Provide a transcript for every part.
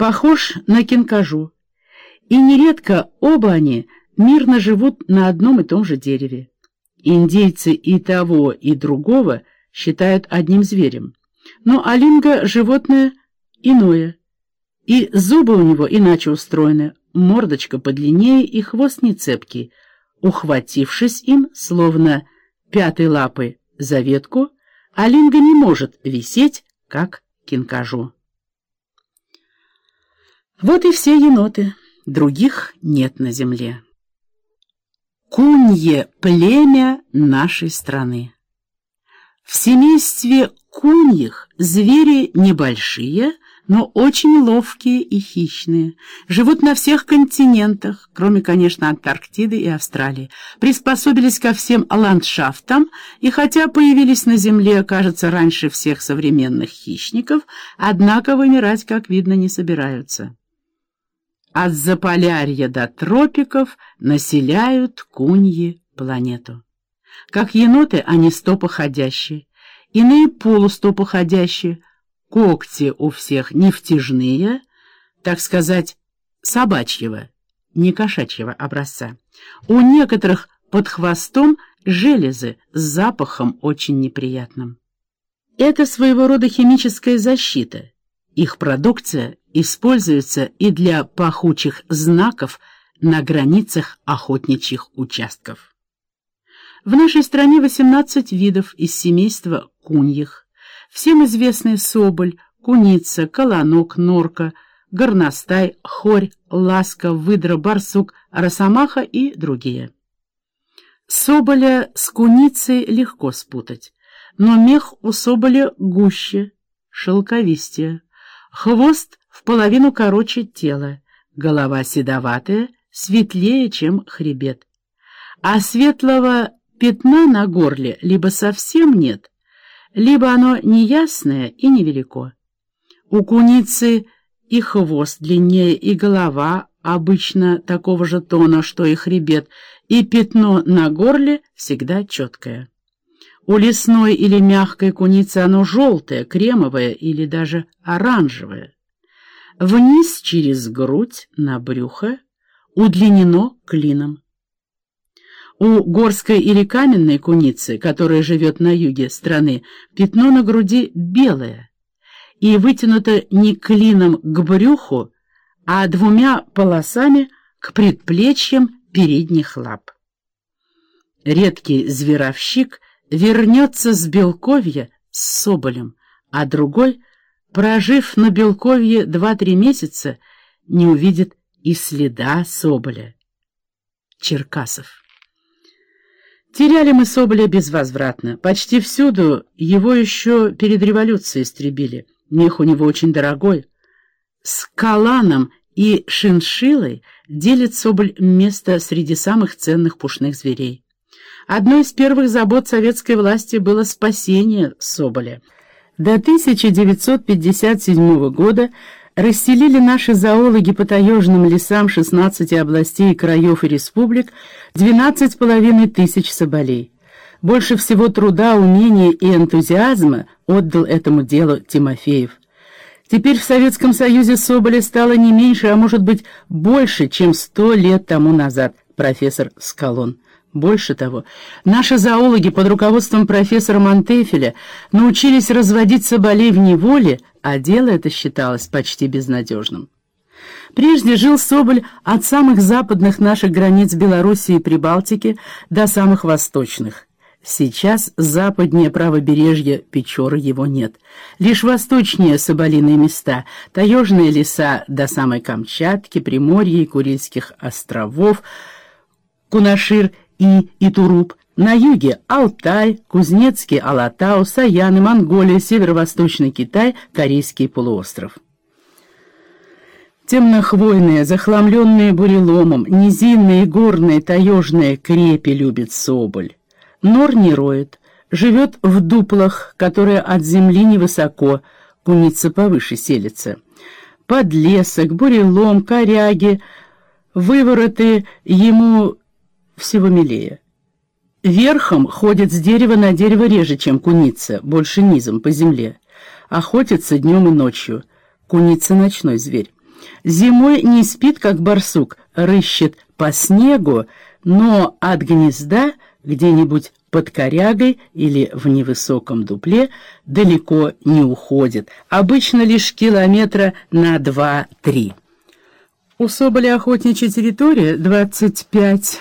похож на кинкажу, и нередко оба они мирно живут на одном и том же дереве. Индейцы и того, и другого считают одним зверем. Но алинга — животное иное, и зубы у него иначе устроены, мордочка подлиннее и хвост не цепкий. Ухватившись им, словно пятой лапой за ветку, алинга не может висеть, как кинкажу. Вот и все еноты, других нет на земле. Кунье — племя нашей страны. В семействе куньих звери небольшие, но очень ловкие и хищные. Живут на всех континентах, кроме, конечно, Антарктиды и Австралии. Приспособились ко всем ландшафтам, и хотя появились на Земле, кажется, раньше всех современных хищников, однако вымирать, как видно, не собираются. От Заполярья до тропиков населяют куньи планету. Как еноты они стопоходящие, иные полустопоходящие, когти у всех нефтяжные, так сказать, собачьего, не кошачьего образца. У некоторых под хвостом железы с запахом очень неприятным. Это своего рода химическая защита. Их продукция используется и для пахучих знаков на границах охотничьих участков. В нашей стране 18 видов из семейства куньих. Всем известны соболь, куница, колонок, норка, горностай, хорь, ласка, выдра, барсук, росомаха и другие. Соболя с куницей легко спутать, но мех у соболя гуще, шелковистее. Хвост в половину короче тела, голова седоватая, светлее, чем хребет. А светлого пятна на горле либо совсем нет, либо оно неясное и невелико. У куницы и хвост длиннее, и голова обычно такого же тона, что и хребет, и пятно на горле всегда четкое. У лесной или мягкой куницы оно желтое, кремовое или даже оранжевое. Вниз через грудь на брюхо удлинено клином. У горской или каменной куницы, которая живет на юге страны, пятно на груди белое и вытянуто не клином к брюху, а двумя полосами к предплечьям передних лап. Редкий зверовщик вернется с Белковья с Соболем, а другой, прожив на Белковье два-три месяца, не увидит и следа Соболя. Черкасов. Теряли мы Соболя безвозвратно. Почти всюду его еще перед революцией истребили. Мех у него очень дорогой. С каланом и шиншилой делит Соболь место среди самых ценных пушных зверей. Одной из первых забот советской власти было спасение Соболя. До 1957 года расселили наши зоологи по таежным лесам 16 областей, краев и республик 12,5 тысяч соболей. Больше всего труда, умения и энтузиазма отдал этому делу Тимофеев. Теперь в Советском Союзе соболя стало не меньше, а может быть больше, чем сто лет тому назад, профессор Скалон. Больше того, наши зоологи под руководством профессора Монтефеля научились разводить соболей в неволе, а дело это считалось почти безнадежным. Прежде жил Соболь от самых западных наших границ Белоруссии и Прибалтики до самых восточных. Сейчас западнее правобережья Печоры его нет. Лишь восточнее соболиные места, таежные леса до самой Камчатки, Приморья и Курильских островов, Кунашир и Итуруп, на юге Алтай, Кузнецкий, Алатау, Саяны, Монголия, Северо-Восточный Китай, Корейский полуостров. Темнохвойные, захламленные буреломом, низинные, горные, таежные крепи любит соболь. Нор не роет, живет в дуплах, которые от земли невысоко, куница повыше селится. Подлесок, бурелом, коряги, вывороты ему всего милее. Верхом ходит с дерева на дерево реже, чем куница, больше низом, по земле. Охотится днем и ночью. Куница — ночной зверь. Зимой не спит, как барсук, рыщет по снегу, но от гнезда где-нибудь под корягой или в невысоком дупле далеко не уходит, обычно лишь километра на два-три. У соболя охотничья территория 25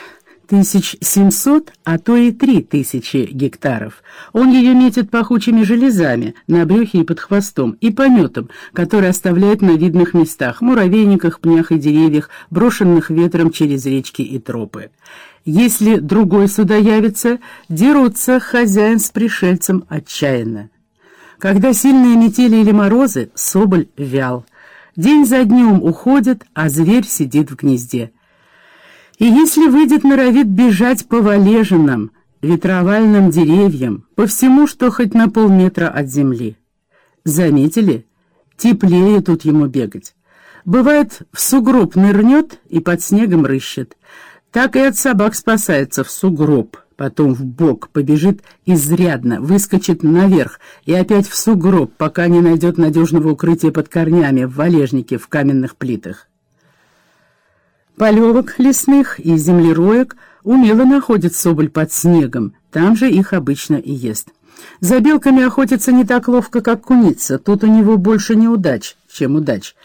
1700, а то и 3000 гектаров. Он ее метит пахучими железами на брюхе и под хвостом, и пометом, который оставляет на видных местах, муравейниках, пнях и деревьях, брошенных ветром через речки и тропы. Если другой сюда явится, дерутся хозяин с пришельцем отчаянно. Когда сильные метели или морозы, соболь вял. День за днем уходит, а зверь сидит в гнезде. И если выйдет норовит бежать по валежинам, ветровальным деревьям, по всему, что хоть на полметра от земли. Заметили? Теплее тут ему бегать. Бывает, в сугроб нырнет и под снегом рыщет так и от собак спасается в сугроб, потом в бок побежит изрядно, выскочит наверх и опять в сугроб, пока не найдет надежного укрытия под корнями в валежнике в каменных плитах. Полевок лесных и землероек умело находит соболь под снегом, там же их обычно и ест. За белками охотится не так ловко, как куница, тут у него больше неудач, чем удач.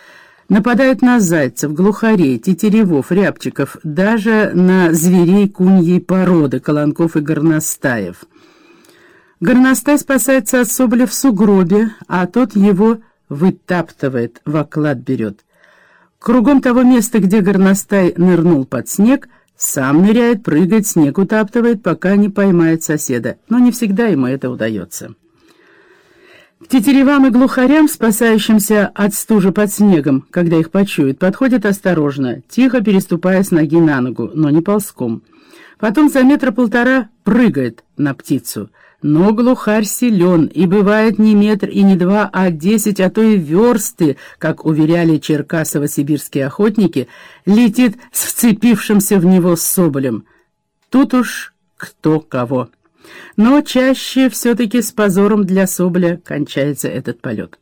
Нападают на зайцев, глухарей, тетеревов, рябчиков, даже на зверей куньей породы, колонков и горностаев. Горностай спасается от соболя в сугробе, а тот его вытаптывает, в оклад берет. Кругом того места, где горностай нырнул под снег, сам ныряет, прыгает, снег утаптывает, пока не поймает соседа, но не всегда ему это удается. К тетеревам и глухарям, спасающимся от стужи под снегом, когда их почуют, подходят осторожно, тихо переступая с ноги на ногу, но не ползком. Потом за метра полтора прыгает на птицу. Но глухарь силен, и бывает не метр и не два, а десять, а то и версты, как уверяли черкасово-сибирские охотники, летит с вцепившимся в него соболем. Тут уж кто кого но чаще все-таки с позором для соболя кончается этот полет.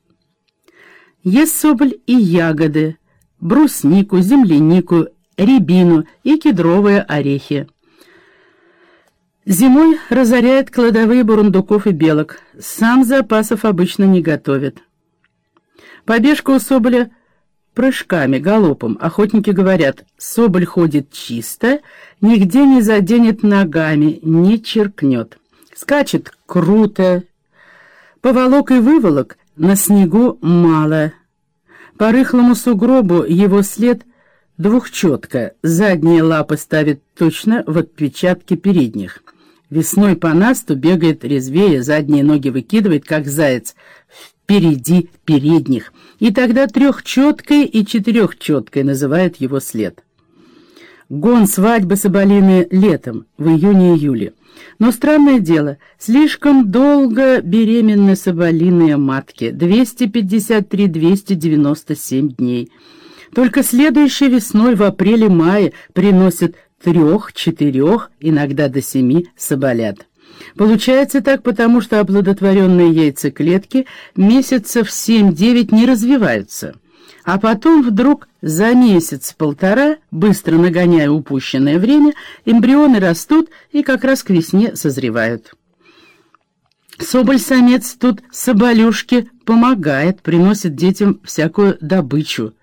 Ест соболь и ягоды, бруснику, землянику, рябину и кедровые орехи. Зимой разоряет кладовые бурундуков и белок, сам запасов обычно не готовит. Побежка у соболя прыжками, галопом. Охотники говорят, соболь ходит чисто, нигде не заденет ногами, не черкнет. Скачет круто. Поволок и выволок на снегу мало. По рыхлому сугробу его след двухчетко. Задние лапы ставит точно в отпечатке передних. Весной по насту бегает резвее, задние ноги выкидывает, как заяц, впереди передних. И тогда трехчеткой и четырехчеткой называют его след. Гон свадьбы Соболины летом, в июне-июле. Но странное дело, слишком долго беременны соболиные матки, 253-297 дней. Только следующей весной в апреле-мае приносят трех, четырех, иногда до семи соболят. Получается так, потому что оплодотворенные яйцеклетки месяцев 7-9 не развиваются. А потом вдруг за месяц-полтора, быстро нагоняя упущенное время, эмбрионы растут и как раз к весне созревают. Соболь-самец тут соболюшке помогает, приносит детям всякую добычу.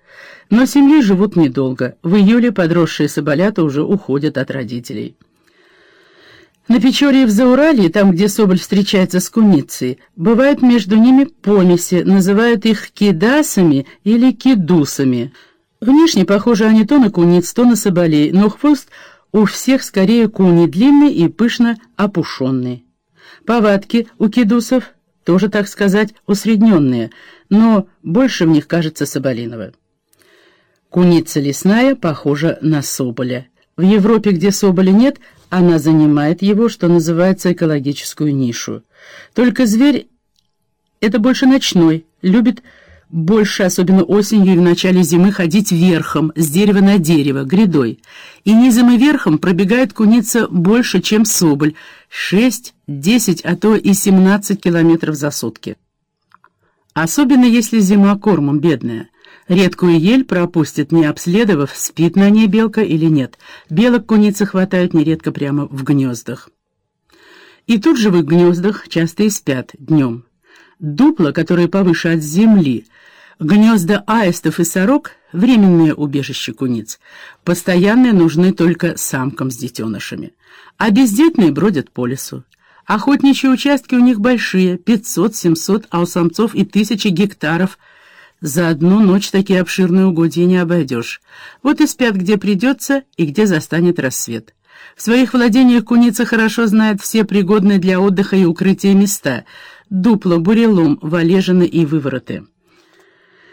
Но семьи живут недолго. В июле подросшие соболята уже уходят от родителей. На Печоре в Зауралье, там, где соболь встречается с куницей, бывают между ними помеси, называют их кидасами или кидусами. Внешне похожи они то на куниц, то на соболей, но хвост у всех скорее куни длинный и пышно опушенный. Повадки у кидусов тоже, так сказать, усредненные, но больше в них кажется соболиного. Куница лесная похожа на соболя. В Европе, где соболя нет, она занимает его, что называется, экологическую нишу. Только зверь — это больше ночной, любит больше, особенно осенью и в начале зимы, ходить верхом, с дерева на дерево, грядой. И низом и верхом пробегает куница больше, чем соболь, 6, 10, а то и 17 километров за сутки. Особенно если зима кормом бедная. Редкую ель пропустит, не обследовав, спит на ней белка или нет. Белок куницы хватают нередко прямо в гнездах. И тут же в их гнездах часто и спят днем. Дупла, которые повыше от земли, гнезда аистов и сорок — временное убежище куниц. Постоянные нужны только самкам с детенышами. А бездетные бродят по лесу. Охотничьи участки у них большие — 500-700, а у самцов и тысячи гектаров — за одну ночь такие обширные угодья не обойдешь. Вот и спят, где придется и где застанет рассвет. В своих владениях куница хорошо знает все пригодные для отдыха и укрытия места — дупла, бурелом, валежины и вывороты.